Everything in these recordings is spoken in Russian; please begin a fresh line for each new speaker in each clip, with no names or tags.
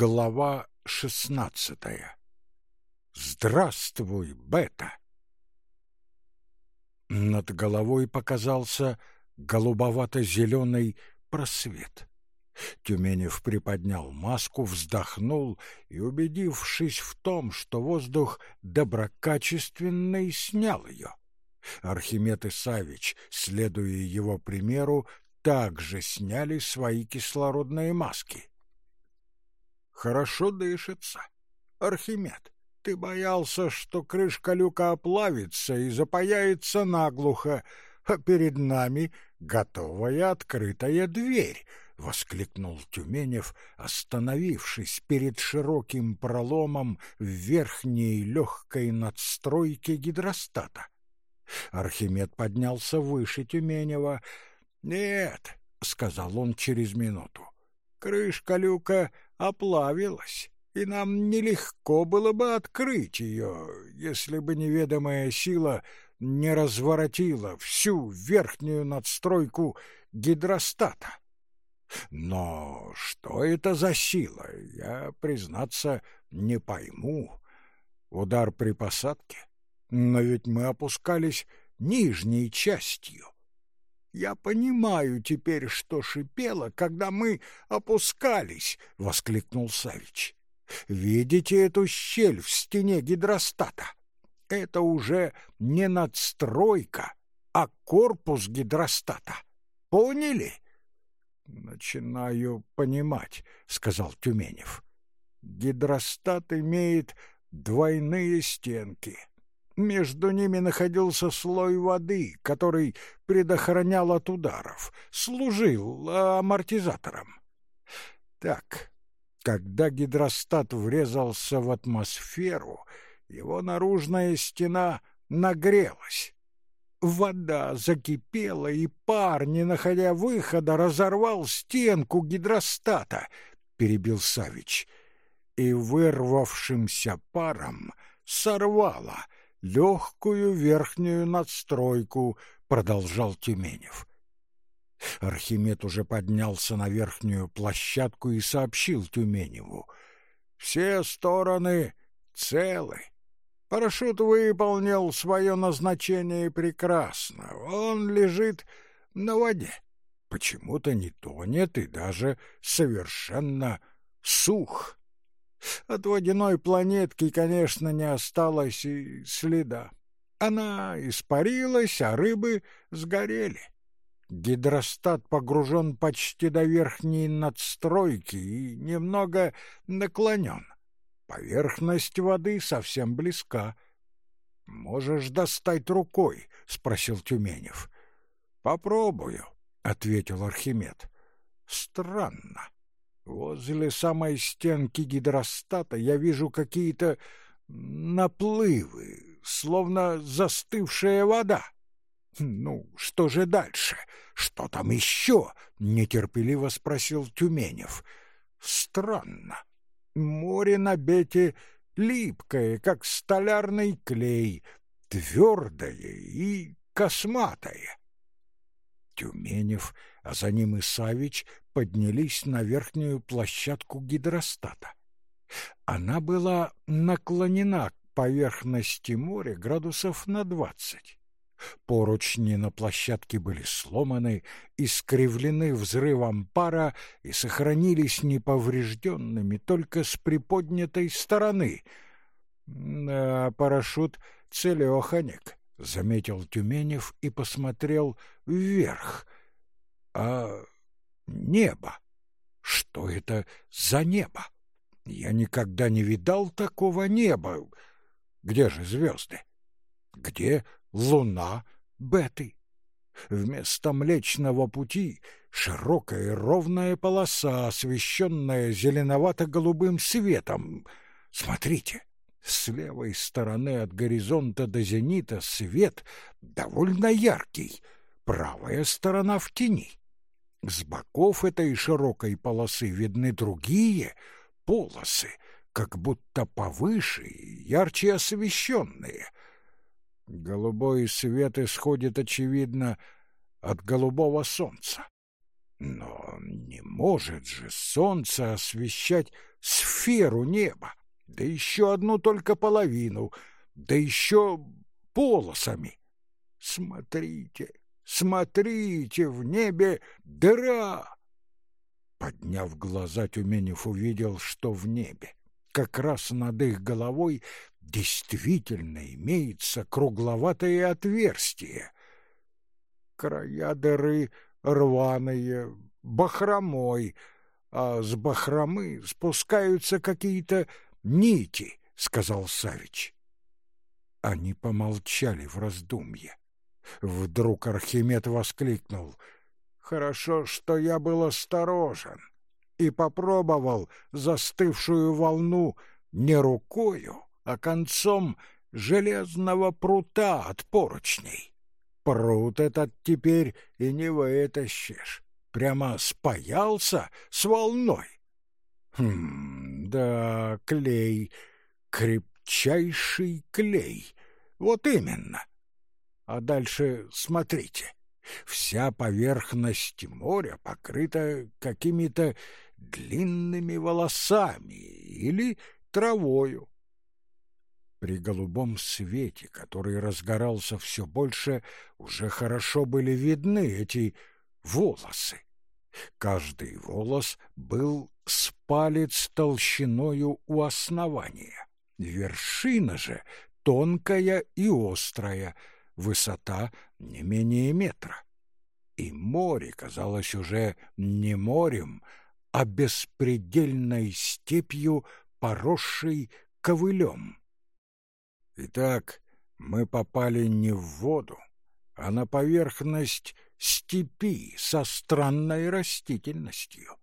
Глава шестнадцатая. Здравствуй, Бета! Над головой показался голубовато-зеленый просвет. Тюменев приподнял маску, вздохнул и, убедившись в том, что воздух доброкачественный, снял ее. Архимед и Савич, следуя его примеру, также сняли свои кислородные маски. Хорошо дышится. Архимед, ты боялся, что крышка люка оплавится и запаяется наглухо, а перед нами готовая открытая дверь, — воскликнул Тюменев, остановившись перед широким проломом в верхней легкой надстройке гидростата. Архимед поднялся выше Тюменева. «Нет», — сказал он через минуту, — «крышка люка оплавилась, и нам нелегко было бы открыть ее, если бы неведомая сила не разворотила всю верхнюю надстройку гидростата. Но что это за сила, я, признаться, не пойму. Удар при посадке? Но ведь мы опускались нижней частью. Я понимаю теперь, что шипело, когда мы опускались, — воскликнул Савич. Видите эту щель в стене гидростата? Это уже не надстройка, а корпус гидростата. Поняли? Начинаю понимать, — сказал Тюменев. Гидростат имеет двойные стенки. Между ними находился слой воды, который предохранял от ударов, служил амортизатором. Так, когда гидростат врезался в атмосферу, его наружная стена нагрелась. Вода закипела, и пар, не находя выхода, разорвал стенку гидростата, — перебил Савич, и вырвавшимся паром сорвало — легкую верхнюю надстройку, продолжал Тюменев. Архимед уже поднялся на верхнюю площадку и сообщил Тюменеву. Все стороны целы. Парашют выполнил свое назначение прекрасно. Он лежит на воде. Почему-то не тонет и даже совершенно сух. От водяной планетки, конечно, не осталось и следа. Она испарилась, а рыбы сгорели. Гидростат погружен почти до верхней надстройки и немного наклонен. Поверхность воды совсем близка. «Можешь достать рукой?» — спросил Тюменев. «Попробую», — ответил Архимед. «Странно. Возле самой стенки гидростата я вижу какие-то наплывы, словно застывшая вода. Ну, что же дальше? Что там еще? нетерпеливо спросил Тюменев. Странно. Море на бете липкое, как столярный клей, твердое и косматое. Тюменев, а за ним и Савич поднялись на верхнюю площадку гидростата. Она была наклонена к поверхности моря градусов на двадцать. Поручни на площадке были сломаны, искривлены взрывом пара и сохранились неповрежденными только с приподнятой стороны. А парашют целеханик, — заметил Тюменев и посмотрел вверх. А небо? Что это за небо? Я никогда не видал такого неба. Где же звезды? Где луна Беты? Вместо Млечного Пути широкая ровная полоса, освещенная зеленовато-голубым светом. Смотрите, с левой стороны от горизонта до зенита свет довольно яркий, правая сторона в тени. С боков этой широкой полосы видны другие полосы, как будто повыше и ярче освещенные. Голубой свет исходит, очевидно, от голубого солнца. Но не может же солнце освещать сферу неба, да еще одну только половину, да еще полосами. Смотрите, смотрите, в небе дыра. Подняв глаза, Тюменев увидел, что в небе, как раз над их головой, действительно имеется кругловатое отверстие. Края дыры рваные, бахромой, а с бахромы спускаются какие-то нити, — сказал Савич. Они помолчали в раздумье. Вдруг Архимед воскликнул. «Хорошо, что я был осторожен и попробовал застывшую волну не рукою, а концом железного прута от поручней. Прут этот теперь и не вытащишь. Прямо спаялся с волной. Хм, да, клей, крепчайший клей. Вот именно. А дальше смотрите. Вся поверхность моря покрыта какими-то длинными волосами или травою. При голубом свете, который разгорался все больше, уже хорошо были видны эти волосы. Каждый волос был с палец толщиною у основания. Вершина же тонкая и острая, высота не менее метра. И море казалось уже не морем, а беспредельной степью, поросшей ковылем. Итак, мы попали не в воду, а на поверхность степи со странной растительностью.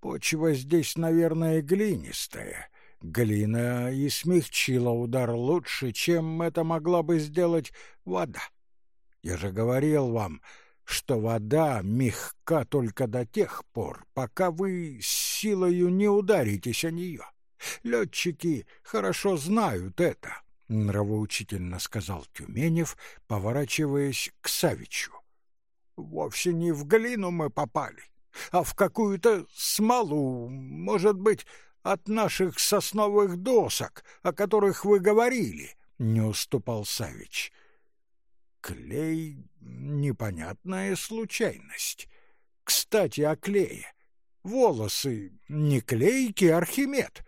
Почва здесь, наверное, глинистая. Глина и смягчила удар лучше, чем это могла бы сделать вода. Я же говорил вам, что вода мягка только до тех пор, пока вы силою не ударитесь о нее. Летчики хорошо знают это нравоучительно сказал Тюменев, поворачиваясь к Савичу. Вовсе не в глину мы попали, а в какую-то смолу, может быть, от наших сосновых досок, о которых вы говорили, не уступал Савич. Клей — непонятная случайность. Кстати, о клее. Волосы не клейки, Архимед.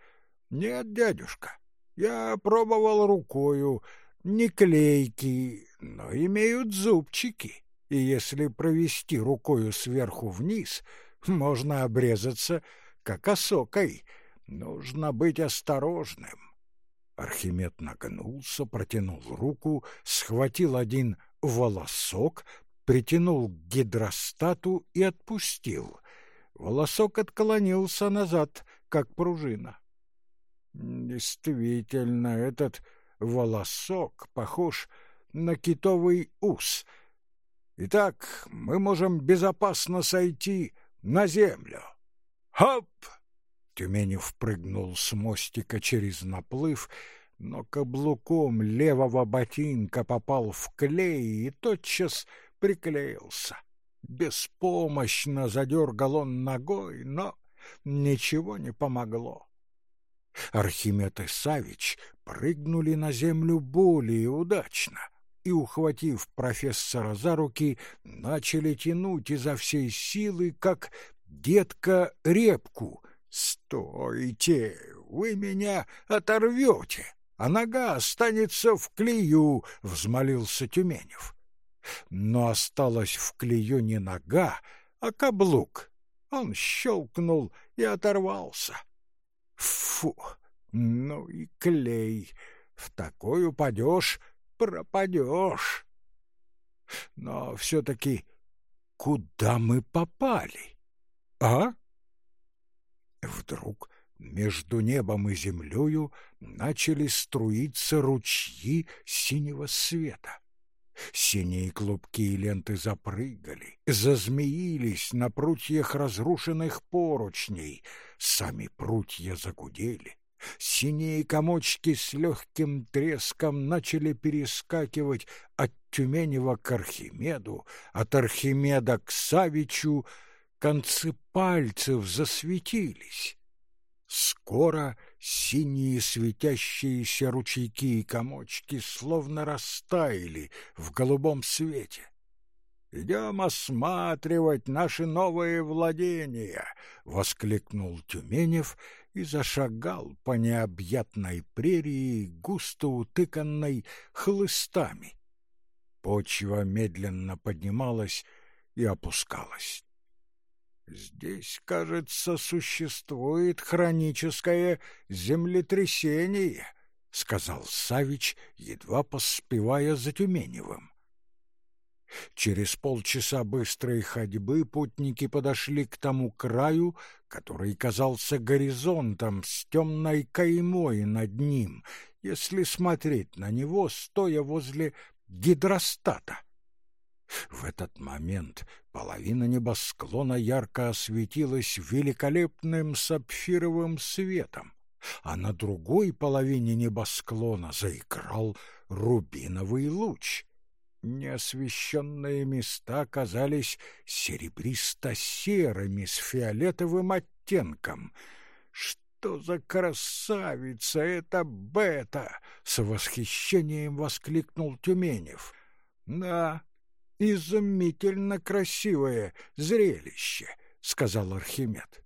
Нет, дядюшка, я пробовал рукою, не клейкие, но имеют зубчики, и если провести рукою сверху вниз, можно обрезаться, как осокой. Нужно быть осторожным. Архимед нагнулся, протянул руку, схватил один волосок, притянул к гидростату и отпустил. Волосок отклонился назад, как пружина. Действительно, этот волосок похож на китовый ус. Итак, мы можем безопасно сойти на землю. Хоп! Тюменев прыгнул с мостика через наплыв, но каблуком левого ботинка попал в клей и тотчас приклеился. Беспомощно задергал он ногой, но ничего не помогло. Архимед и Савич прыгнули на землю более удачно и, ухватив профессора за руки, начали тянуть изо всей силы, как детка репку. «Стойте! Вы меня оторвете, а нога останется в клею!» — взмолился Тюменев. Но осталась в клею не нога, а каблук. Он щелкнул и оторвался. Фу, ну и клей. В такой упадешь, пропадешь. Но все-таки куда мы попали? А? Вдруг между небом и землею начали струиться ручьи синего света. Синие клубки и ленты запрыгали, зазмеились на прутьях разрушенных поручней, сами прутья загудели. Синие комочки с легким треском начали перескакивать от Тюменева к Архимеду, от Архимеда к Савичу, концы пальцев засветились. Скоро синие светящиеся ручейки и комочки словно растаяли в голубом свете. «Идем осматривать наши новые владения!» — воскликнул Тюменев и зашагал по необъятной прерии, густо утыканной хлыстами. Почва медленно поднималась и опускалась. Здесь, кажется, существует хроническое землетрясение, сказал Савич, едва поспевая за Тюменевым. Через полчаса быстрой ходьбы путники подошли к тому краю, который казался горизонтом с темной каймой над ним, если смотреть на него, стоя возле гидростата. В этот момент половина небосклона ярко осветилась великолепным сапфировым светом, а на другой половине небосклона заиграл рубиновый луч. Неосвещенные места казались серебристо-серыми с фиолетовым оттенком. «Что за красавица эта Бета!» — с восхищением воскликнул Тюменев. «Да, изумительно красивое зрелище», — сказал Архимед.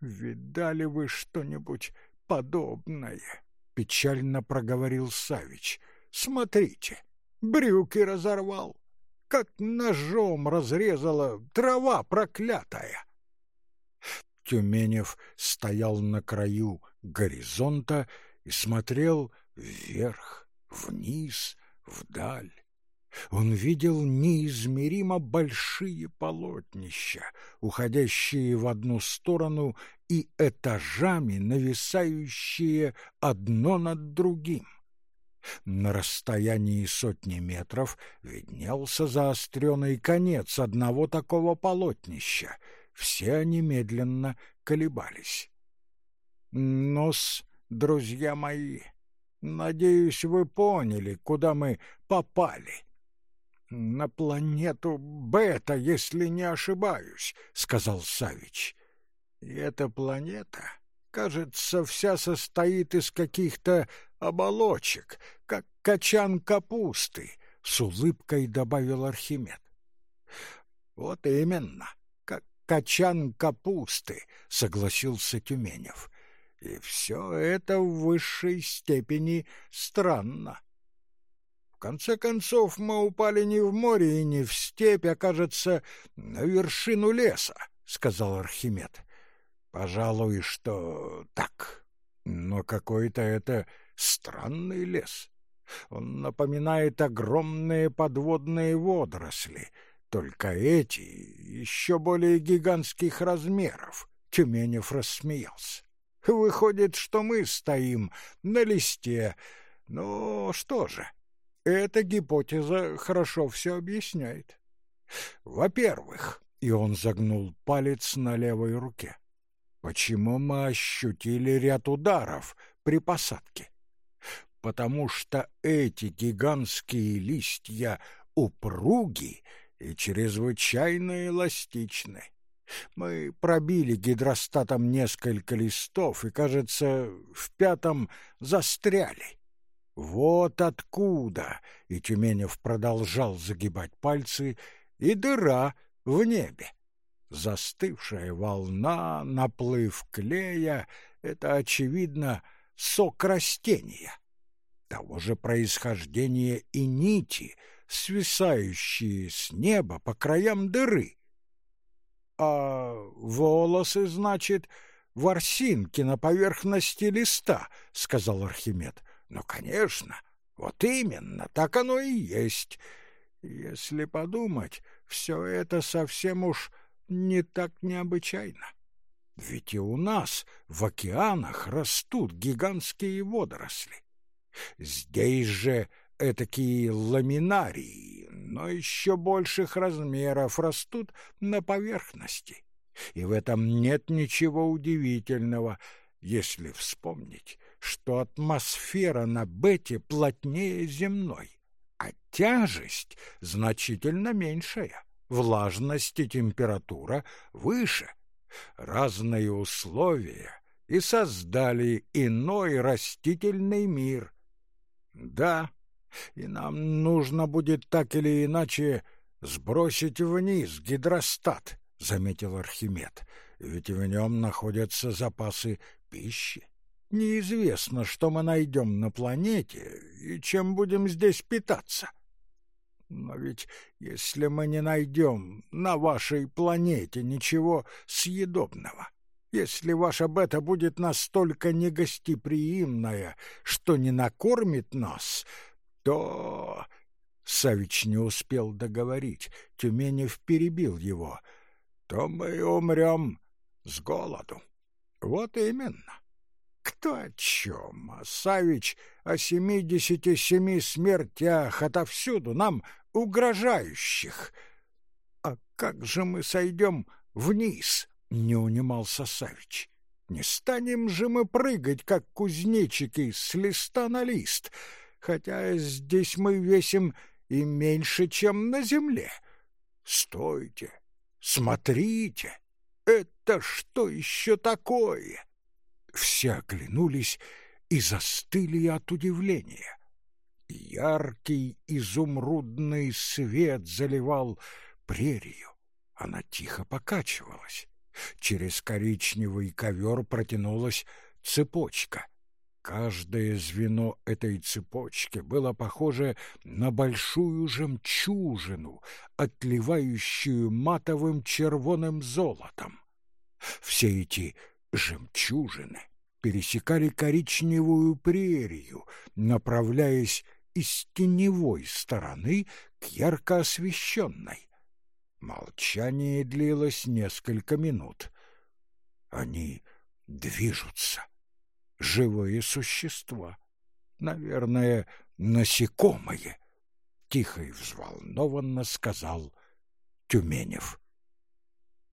«Видали вы что-нибудь подобное?» — печально проговорил Савич. «Смотрите, брюки разорвал, как ножом разрезала трава проклятая». Тюменев стоял на краю горизонта и смотрел вверх, вниз, вдаль. Он видел неизмеримо большие полотнища, уходящие в одну сторону и этажами нависающие одно над другим. На расстоянии сотни метров виднелся заостренный конец одного такого полотнища. Все они медленно колебались. Нос, друзья мои, надеюсь, вы поняли, куда мы попали на планету Бета, если не ошибаюсь, сказал Савич. И эта планета, кажется, вся состоит из каких-то оболочек, как качан капусты, с улыбкой добавил Архимед. Вот именно, как качан капусты, согласился Тюменев. И все это в высшей степени странно конце концов, мы упали не в море и не в степь, а, кажется, на вершину леса, — сказал Архимед. Пожалуй, что так. Но какой-то это странный лес. Он напоминает огромные подводные водоросли, только эти еще более гигантских размеров. Тюменев рассмеялся. Выходит, что мы стоим на листе. Ну, что же, эта гипотеза хорошо все объясняет. Во-первых, и он загнул палец на левой руке. Почему мы ощутили ряд ударов при посадке? Потому что эти гигантские листья упруги и чрезвычайно эластичны. Мы пробили гидростатом несколько листов и, кажется, в пятом застряли. Вот откуда, и Тюменев продолжал загибать пальцы, и дыра в небе. Застывшая волна, наплыв клея — это, очевидно, сок растения. Того же происхождения и нити, свисающие с неба по краям дыры. А волосы, значит, ворсинки на поверхности листа, — сказал Архимед. Ну, конечно, вот именно, так оно и есть. Если подумать, все это совсем уж не так необычайно. Ведь и у нас в океанах растут гигантские водоросли. Здесь же этакие ламинарии, но еще больших размеров растут на поверхности. И в этом нет ничего удивительного, если вспомнить, что атмосфера на Бете плотнее земной, а тяжесть значительно меньшая, влажность и температура выше. Разные условия и создали иной растительный мир. Да, и нам нужно будет так или иначе сбросить вниз гидростат, заметил Архимед, ведь в нем находятся запасы пищи. Неизвестно, что мы найдем на планете и чем будем здесь питаться. Но ведь если мы не найдем на вашей планете ничего съедобного, если ваша бета будет настолько негостеприимная, что не накормит нас, то...» Савич не успел договорить, Тюменев перебил его. «То мы умрем с голоду». «Вот именно. Кто о чем? А Савич о семидесяти семи смертях отовсюду, нам угрожающих. А как же мы сойдем вниз?» — не унимался Савич. «Не станем же мы прыгать, как кузнечики, с листа на лист, хотя здесь мы весим и меньше, чем на земле. Стойте, смотрите, это что еще такое?» Все оглянулись и застыли от удивления. Яркий изумрудный свет заливал прерию. Она тихо покачивалась. Через коричневый ковер протянулась цепочка. Каждое звено этой цепочки было похоже на большую жемчужину, отливающую матовым червоным золотом. Все эти жемчужины пересекали коричневую прерию, направляясь из теневой стороны к ярко освещенной. Молчание длилось несколько минут. Они движутся. Живые существа. Наверное, насекомые. Тихо и взволнованно сказал Тюменев.